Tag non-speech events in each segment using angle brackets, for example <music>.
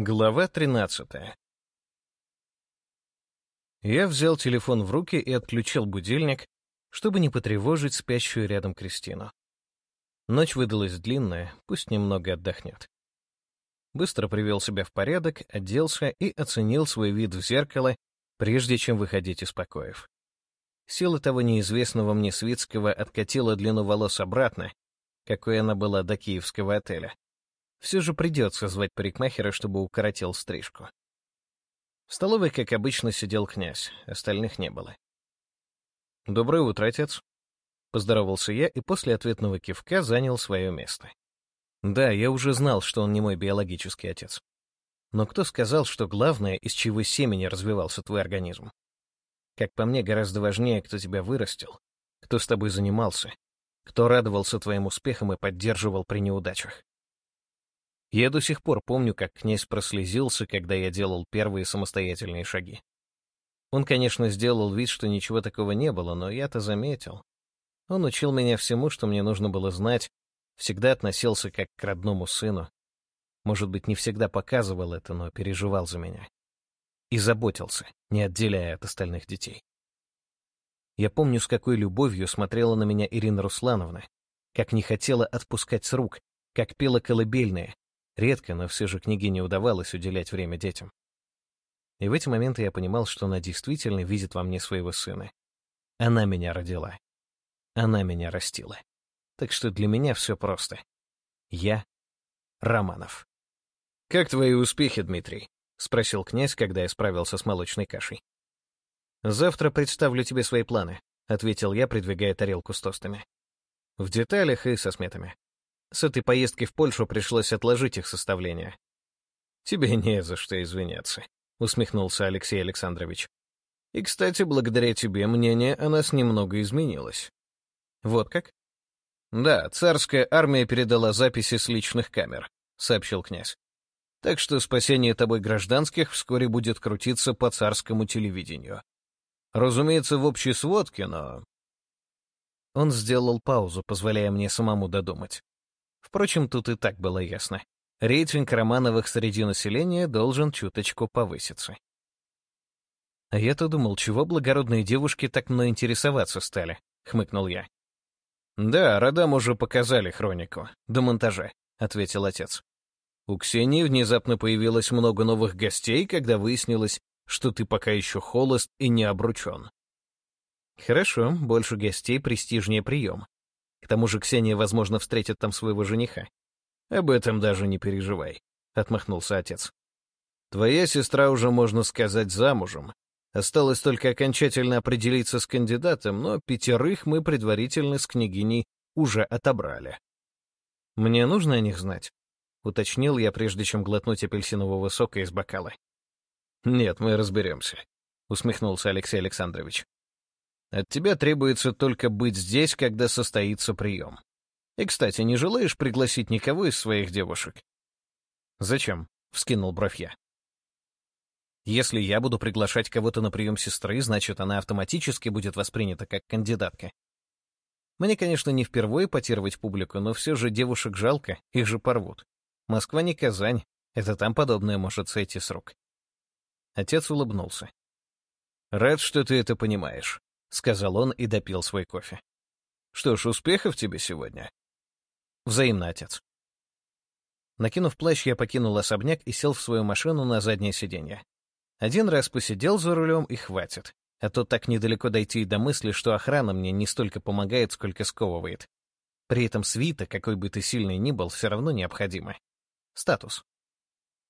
Глава 13 Я взял телефон в руки и отключил будильник, чтобы не потревожить спящую рядом Кристину. Ночь выдалась длинная, пусть немного отдохнет. Быстро привел себя в порядок, оделся и оценил свой вид в зеркало, прежде чем выходить из покоев. Сила того неизвестного мне Свицкого откатила длину волос обратно, какой она была до киевского отеля. Все же придется звать парикмахера, чтобы укоротил стрижку. В столовой, как обычно, сидел князь, остальных не было. «Доброе утро, отец», — поздоровался я и после ответного кивка занял свое место. Да, я уже знал, что он не мой биологический отец. Но кто сказал, что главное, из чего семени развивался твой организм? Как по мне, гораздо важнее, кто тебя вырастил, кто с тобой занимался, кто радовался твоим успехам и поддерживал при неудачах. Я до сих пор помню, как князь прослезился, когда я делал первые самостоятельные шаги. Он, конечно, сделал вид, что ничего такого не было, но я-то заметил. Он учил меня всему, что мне нужно было знать, всегда относился как к родному сыну. Может быть, не всегда показывал это, но переживал за меня. И заботился, не отделяя от остальных детей. Я помню, с какой любовью смотрела на меня Ирина Руслановна, как не хотела отпускать с рук, как пела колыбельные, Редко, но все же княгине удавалось уделять время детям. И в эти моменты я понимал, что она действительно видит во мне своего сына. Она меня родила. Она меня растила. Так что для меня все просто. Я — Романов. «Как твои успехи, Дмитрий?» — спросил князь, когда я справился с молочной кашей. «Завтра представлю тебе свои планы», — ответил я, придвигая тарелку с тостами. «В деталях и со сметами. С этой поездки в Польшу пришлось отложить их составление. «Тебе не за что извиняться», — усмехнулся Алексей Александрович. «И, кстати, благодаря тебе мнение о нас немного изменилось». «Вот как?» «Да, царская армия передала записи с личных камер», — сообщил князь. «Так что спасение тобой гражданских вскоре будет крутиться по царскому телевидению. Разумеется, в общей сводке, но...» Он сделал паузу, позволяя мне самому додумать. Впрочем, тут и так было ясно. Рейтинг Романовых среди населения должен чуточку повыситься. «А я-то думал, чего благородные девушки так мной интересоваться стали», — хмыкнул я. «Да, родам уже показали хронику. До монтажа», — ответил отец. «У Ксении внезапно появилось много новых гостей, когда выяснилось, что ты пока еще холост и не обручен». «Хорошо, больше гостей, престижнее прием. К тому же Ксения, возможно, встретит там своего жениха. Об этом даже не переживай, — отмахнулся отец. Твоя сестра уже, можно сказать, замужем. Осталось только окончательно определиться с кандидатом, но пятерых мы предварительно с княгиней уже отобрали. Мне нужно о них знать? Уточнил я, прежде чем глотнуть апельсинового сока из бокала. Нет, мы разберемся, — усмехнулся Алексей Александрович. От тебя требуется только быть здесь, когда состоится прием. И, кстати, не желаешь пригласить никого из своих девушек?» «Зачем?» — вскинул бровь я. «Если я буду приглашать кого-то на прием сестры, значит, она автоматически будет воспринята как кандидатка. Мне, конечно, не впервые потировать публику, но все же девушек жалко, их же порвут. Москва не Казань, это там подобное может сойти с рук». Отец улыбнулся. «Рад, что ты это понимаешь. — сказал он и допил свой кофе. «Что ж, успехов тебе сегодня?» «Взаимно, отец». Накинув плащ, я покинул особняк и сел в свою машину на заднее сиденье. Один раз посидел за рулем и хватит, а то так недалеко дойти до мысли, что охрана мне не столько помогает, сколько сковывает. При этом свита, какой бы ты сильный ни был, все равно необходима. Статус.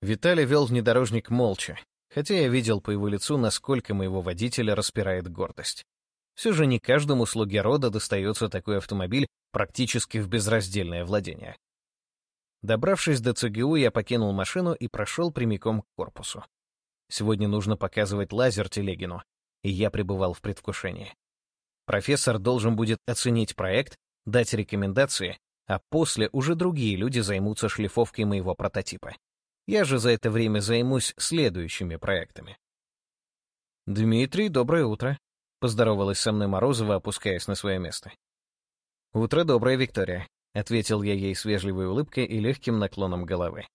Виталий вел внедорожник молча, хотя я видел по его лицу, насколько моего водителя распирает гордость. Все же не каждому слуге рода достается такой автомобиль практически в безраздельное владение. Добравшись до ЦГУ, я покинул машину и прошел прямиком к корпусу. Сегодня нужно показывать лазер Телегину, и я пребывал в предвкушении. Профессор должен будет оценить проект, дать рекомендации, а после уже другие люди займутся шлифовкой моего прототипа. Я же за это время займусь следующими проектами. «Дмитрий, доброе утро», — поздоровалась со мной Морозова, опускаясь на свое место. «Утро доброе, Виктория», — ответил я ей с вежливой улыбкой и легким наклоном головы.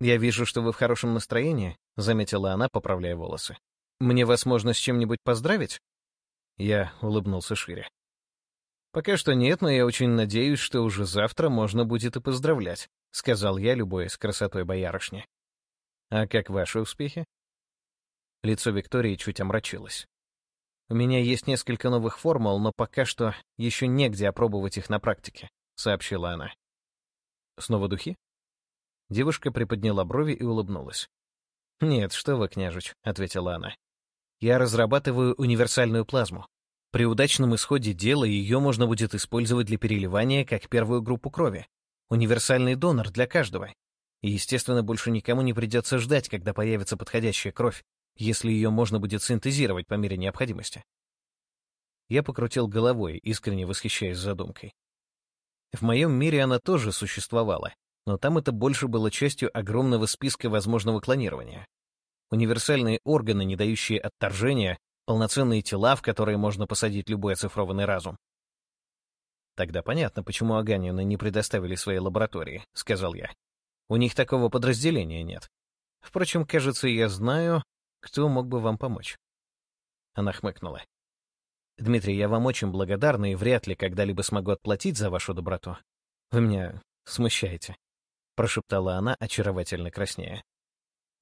«Я вижу, что вы в хорошем настроении», — заметила она, поправляя волосы. «Мне вас можно с чем-нибудь поздравить?» Я улыбнулся шире. «Пока что нет, но я очень надеюсь, что уже завтра можно будет и поздравлять», — сказал я, любуясь красотой боярышни. «А как ваши успехи?» Лицо Виктории чуть омрачилось. «У меня есть несколько новых формул, но пока что еще негде опробовать их на практике», — сообщила она. «Снова духи?» Девушка приподняла брови и улыбнулась. «Нет, что вы, княжич», — ответила она. «Я разрабатываю универсальную плазму. При удачном исходе дела ее можно будет использовать для переливания как первую группу крови. Универсальный донор для каждого. И, естественно, больше никому не придется ждать, когда появится подходящая кровь, если ее можно будет синтезировать по мере необходимости». Я покрутил головой, искренне восхищаясь задумкой. В моем мире она тоже существовала, но там это больше было частью огромного списка возможного клонирования. Универсальные органы, не дающие отторжения, полноценные тела, в которые можно посадить любой оцифрованный разум. «Тогда понятно, почему Аганины не предоставили своей лаборатории», — сказал я. «У них такого подразделения нет. Впрочем, кажется, я знаю, кто мог бы вам помочь». Она хмыкнула. «Дмитрий, я вам очень благодарна и вряд ли когда-либо смогу отплатить за вашу доброту. Вы меня смущаете». — прошептала она, очаровательно краснея.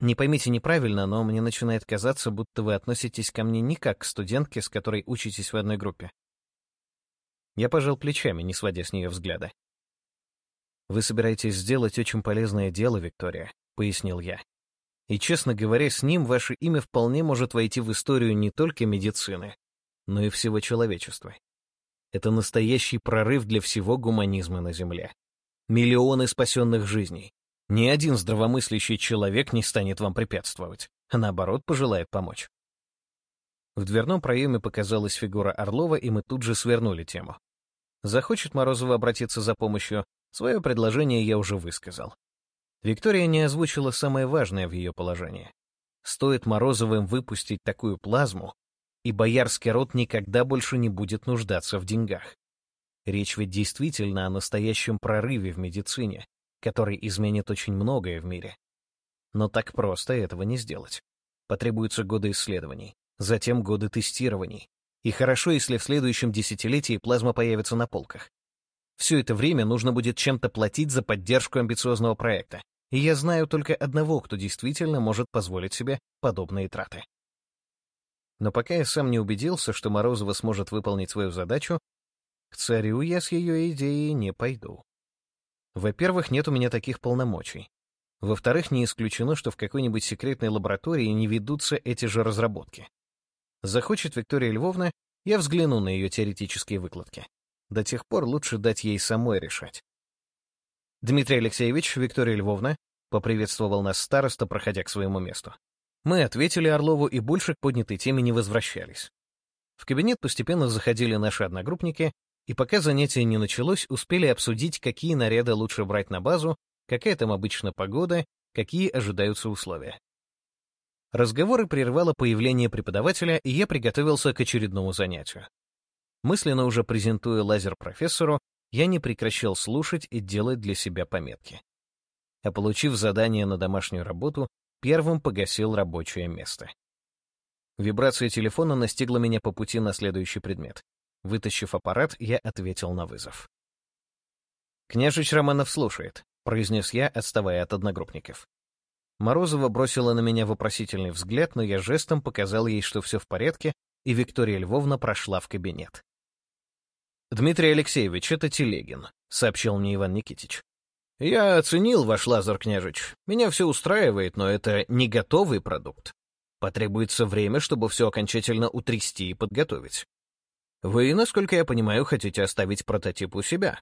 «Не поймите неправильно, но мне начинает казаться, будто вы относитесь ко мне не как к студентке, с которой учитесь в одной группе». Я пожал плечами, не сводя с нее взгляда. «Вы собираетесь сделать очень полезное дело, Виктория», — пояснил я. «И, честно говоря, с ним ваше имя вполне может войти в историю не только медицины, но и всего человечества. Это настоящий прорыв для всего гуманизма на Земле. Миллионы спасенных жизней. Ни один здравомыслящий человек не станет вам препятствовать, а наоборот пожелает помочь. В дверном проеме показалась фигура Орлова, и мы тут же свернули тему. Захочет Морозова обратиться за помощью, свое предложение я уже высказал. Виктория не озвучила самое важное в ее положении. Стоит Морозовым выпустить такую плазму, и боярский род никогда больше не будет нуждаться в деньгах. Речь ведь действительно о настоящем прорыве в медицине, который изменит очень многое в мире. Но так просто этого не сделать. Потребуются годы исследований, затем годы тестирований. И хорошо, если в следующем десятилетии плазма появится на полках. Все это время нужно будет чем-то платить за поддержку амбициозного проекта. И я знаю только одного, кто действительно может позволить себе подобные траты. Но пока я сам не убедился, что Морозова сможет выполнить свою задачу, к царю я с ее идеей не пойду. Во-первых, нет у меня таких полномочий. Во-вторых, не исключено, что в какой-нибудь секретной лаборатории не ведутся эти же разработки. Захочет Виктория Львовна, я взгляну на ее теоретические выкладки. До тех пор лучше дать ей самой решать. Дмитрий Алексеевич, Виктория Львовна, поприветствовал нас староста, проходя к своему месту. Мы ответили Орлову и больше к поднятой теме не возвращались. В кабинет постепенно заходили наши одногруппники, и пока занятие не началось, успели обсудить, какие наряды лучше брать на базу, какая там обычно погода, какие ожидаются условия. Разговоры прервало появление преподавателя, и я приготовился к очередному занятию. Мысленно уже презентуя лазер профессору, я не прекращал слушать и делать для себя пометки. А получив задание на домашнюю работу, первым погасил рабочее место. Вибрация телефона настигла меня по пути на следующий предмет. Вытащив аппарат, я ответил на вызов. «Княжич Романов слушает», — произнес я, отставая от одногруппников. Морозова бросила на меня вопросительный взгляд, но я жестом показал ей, что все в порядке, и Виктория Львовна прошла в кабинет. «Дмитрий Алексеевич, это Телегин», — сообщил мне Иван Никитич. «Я оценил ваш лазер, княжич. Меня все устраивает, но это не готовый продукт. Потребуется время, чтобы все окончательно утрясти и подготовить. Вы, насколько я понимаю, хотите оставить прототип у себя?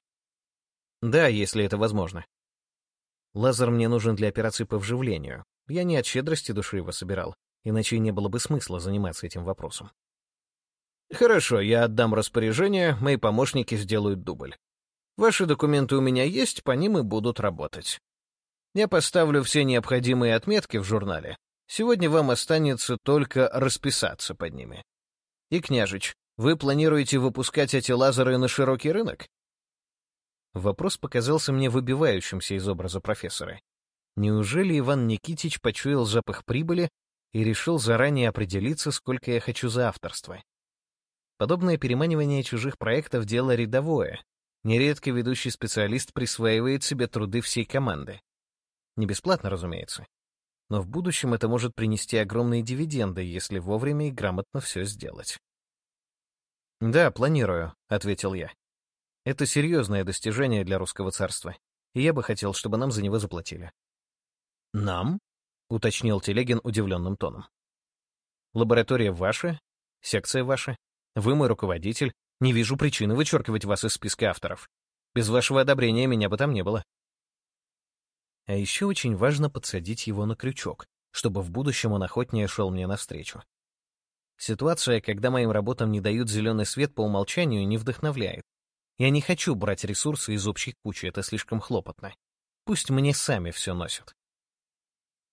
Да, если это возможно. Лазер мне нужен для операции по вживлению. Я не от щедрости души его собирал, иначе не было бы смысла заниматься этим вопросом. Хорошо, я отдам распоряжение, мои помощники сделают дубль. Ваши документы у меня есть, по ним и будут работать. Я поставлю все необходимые отметки в журнале. Сегодня вам останется только расписаться под ними. И, княжич, вы планируете выпускать эти лазеры на широкий рынок? Вопрос показался мне выбивающимся из образа профессора. Неужели Иван Никитич почуял запах прибыли и решил заранее определиться, сколько я хочу за авторство? Подобное переманивание чужих проектов — дело рядовое. Нередко ведущий специалист присваивает себе труды всей команды. Не бесплатно, разумеется. Но в будущем это может принести огромные дивиденды, если вовремя и грамотно все сделать. «Да, планирую», — ответил я. «Это серьезное достижение для русского царства, и я бы хотел, чтобы нам за него заплатили». «Нам?» — уточнил Телегин удивленным тоном. «Лаборатория ваша, секция ваша, вы мой руководитель, не вижу причины вычеркивать вас из списка авторов. Без вашего одобрения меня бы там не было». А еще очень важно подсадить его на крючок, чтобы в будущем он охотнее шел мне навстречу. Ситуация, когда моим работам не дают зеленый свет по умолчанию, не вдохновляет. Я не хочу брать ресурсы из общей кучи, это слишком хлопотно. Пусть мне сами все носят.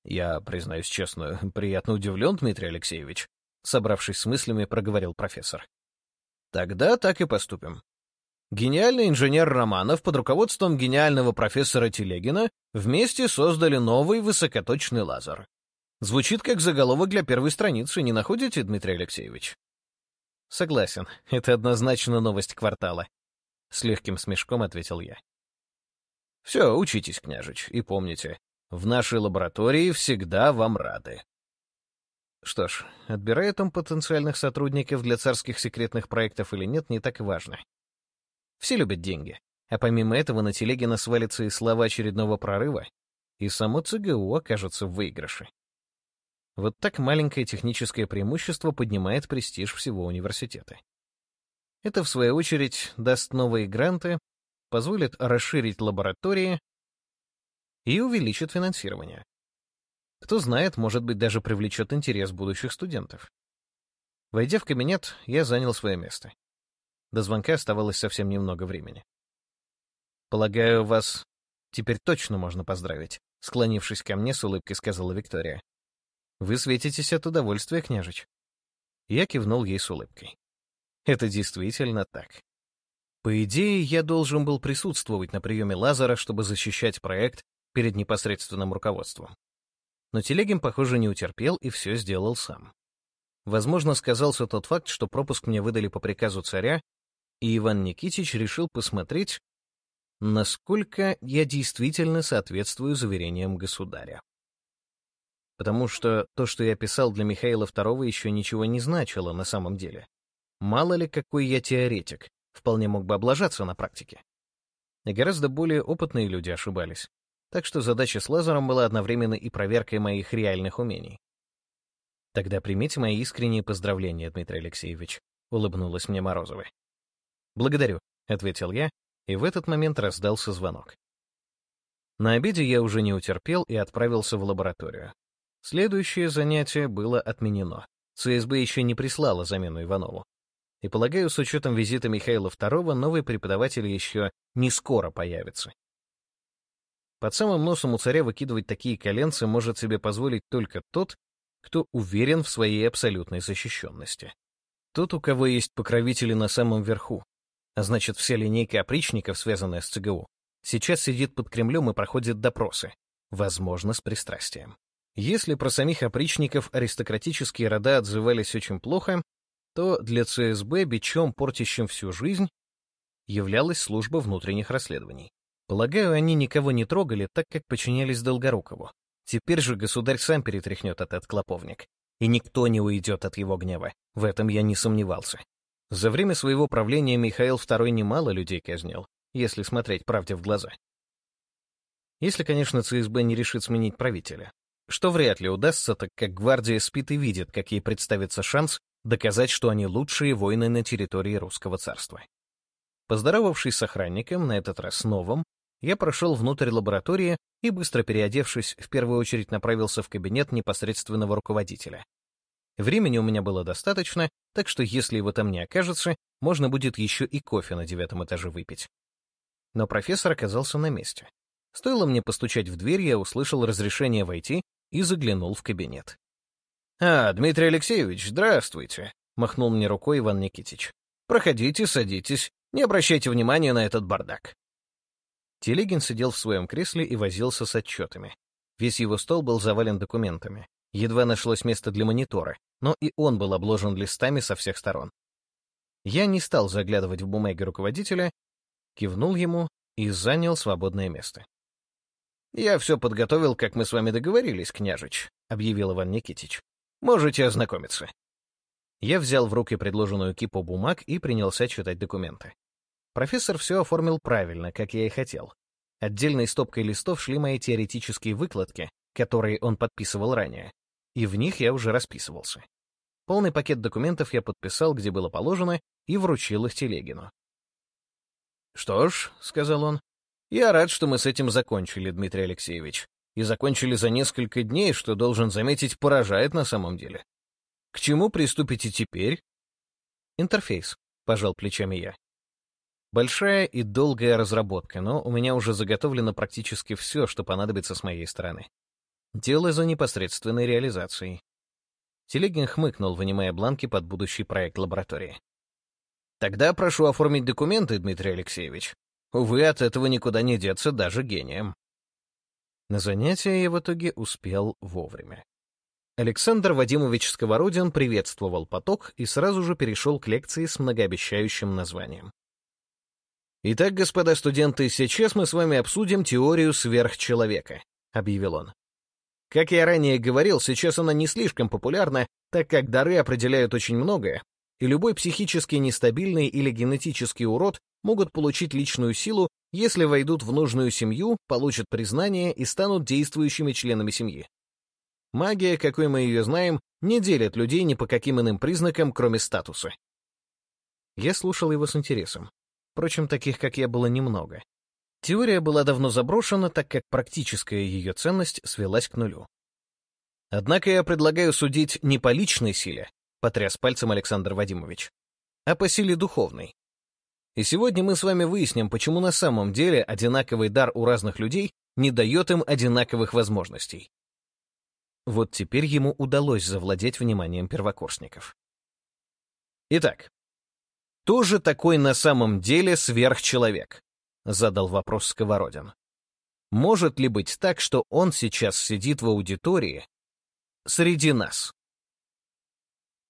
Я, признаюсь честно, <laughs> приятно удивлен, Дмитрий Алексеевич, собравшись с мыслями, проговорил профессор. Тогда так и поступим. Гениальный инженер Романов под руководством гениального профессора Телегина вместе создали новый высокоточный лазер. Звучит как заголовок для первой страницы, не находите, Дмитрий Алексеевич? Согласен, это однозначно новость квартала. С легким смешком ответил я. Все, учитесь, княжич, и помните, в нашей лаборатории всегда вам рады. Что ж, отбирает он потенциальных сотрудников для царских секретных проектов или нет, не так важно. Все любят деньги. А помимо этого на Телегина свалится и слова очередного прорыва, и само ЦГУ окажется в выигрыше. Вот так маленькое техническое преимущество поднимает престиж всего университета. Это, в свою очередь, даст новые гранты, позволит расширить лаборатории и увеличит финансирование. Кто знает, может быть, даже привлечет интерес будущих студентов. Войдя в кабинет, я занял свое место. До звонка оставалось совсем немного времени. «Полагаю, вас теперь точно можно поздравить», — склонившись ко мне, с улыбкой сказала Виктория. «Вы светитесь от удовольствия, княжич». Я кивнул ей с улыбкой. Это действительно так. По идее, я должен был присутствовать на приеме Лазара, чтобы защищать проект перед непосредственным руководством. Но Телегин, похоже, не утерпел и все сделал сам. Возможно, сказался тот факт, что пропуск мне выдали по приказу царя, и Иван Никитич решил посмотреть, насколько я действительно соответствую заверениям государя. Потому что то, что я писал для Михаила II, еще ничего не значило на самом деле. Мало ли, какой я теоретик, вполне мог бы облажаться на практике. И гораздо более опытные люди ошибались. Так что задача с лазером была одновременно и проверкой моих реальных умений. «Тогда примите мои искренние поздравления, Дмитрий Алексеевич», — улыбнулась мне Морозова. «Благодарю», — ответил я, и в этот момент раздался звонок. На обеде я уже не утерпел и отправился в лабораторию. Следующее занятие было отменено. ЦСБ еще не прислала замену Иванову. И, полагаю, с учетом визита Михаила II, новый преподаватель еще не скоро появится. Под самым носом у царя выкидывать такие коленцы может себе позволить только тот, кто уверен в своей абсолютной защищенности. Тот, у кого есть покровители на самом верху, а значит, вся линейка опричников, связанная с ЦГУ, сейчас сидит под Кремлем и проходит допросы, возможно, с пристрастием. Если про самих опричников аристократические рода отзывались очень плохо, то для ЦСБ бичом, портящим всю жизнь, являлась служба внутренних расследований. Полагаю, они никого не трогали, так как подчинялись Долгорукову. Теперь же государь сам перетряхнет этот клоповник, и никто не уйдет от его гнева. В этом я не сомневался. За время своего правления Михаил II немало людей казнил, если смотреть правде в глаза. Если, конечно, ЦСБ не решит сменить правителя. Что вряд ли удастся, так как гвардия спит и видит, как ей представится шанс доказать, что они лучшие воины на территории русского царства. Поздоровавшись с охранником, на этот раз новым, я прошел внутрь лаборатории и, быстро переодевшись, в первую очередь направился в кабинет непосредственного руководителя. Времени у меня было достаточно, так что если его там не окажется, можно будет еще и кофе на девятом этаже выпить. Но профессор оказался на месте. Стоило мне постучать в дверь, я услышал разрешение войти и заглянул в кабинет. «А, Дмитрий Алексеевич, здравствуйте», — махнул мне рукой Иван Никитич. «Проходите, садитесь, не обращайте внимания на этот бардак». Телегин сидел в своем кресле и возился с отчетами. Весь его стол был завален документами. Едва нашлось место для монитора, но и он был обложен листами со всех сторон. Я не стал заглядывать в бумаги руководителя, кивнул ему и занял свободное место. «Я все подготовил, как мы с вами договорились, княжич», — объявил Иван Никитич. «Можете ознакомиться». Я взял в руки предложенную кипу бумаг и принялся читать документы. Профессор все оформил правильно, как я и хотел. Отдельной стопкой листов шли мои теоретические выкладки, которые он подписывал ранее, и в них я уже расписывался. Полный пакет документов я подписал, где было положено, и вручил их Телегину. «Что ж», — сказал он, — «я рад, что мы с этим закончили, Дмитрий Алексеевич. И закончили за несколько дней, что, должен заметить, поражает на самом деле. К чему приступите теперь?» «Интерфейс», — пожал плечами я. Большая и долгая разработка, но у меня уже заготовлено практически все, что понадобится с моей стороны. Дело за непосредственной реализацией. Телегин хмыкнул, вынимая бланки под будущий проект лаборатории. Тогда прошу оформить документы, Дмитрий Алексеевич. Увы, от этого никуда не деться даже гением. На занятие я в итоге успел вовремя. Александр Вадимович Сковородин приветствовал поток и сразу же перешел к лекции с многообещающим названием. «Итак, господа студенты, сейчас мы с вами обсудим теорию сверхчеловека», — объявил он. Как я ранее говорил, сейчас она не слишком популярна, так как дары определяют очень многое, и любой психически нестабильный или генетический урод могут получить личную силу, если войдут в нужную семью, получат признание и станут действующими членами семьи. Магия, какой мы ее знаем, не делит людей ни по каким иным признакам, кроме статуса. Я слушал его с интересом. Впрочем, таких, как я, было немного. Теория была давно заброшена, так как практическая ее ценность свелась к нулю. Однако я предлагаю судить не по личной силе, — потряс пальцем Александр Вадимович, — а по силе духовной. И сегодня мы с вами выясним, почему на самом деле одинаковый дар у разных людей не дает им одинаковых возможностей. Вот теперь ему удалось завладеть вниманием первокурсников. Итак, кто же такой на самом деле сверхчеловек? Задал вопрос Сковородин. Может ли быть так, что он сейчас сидит в аудитории среди нас?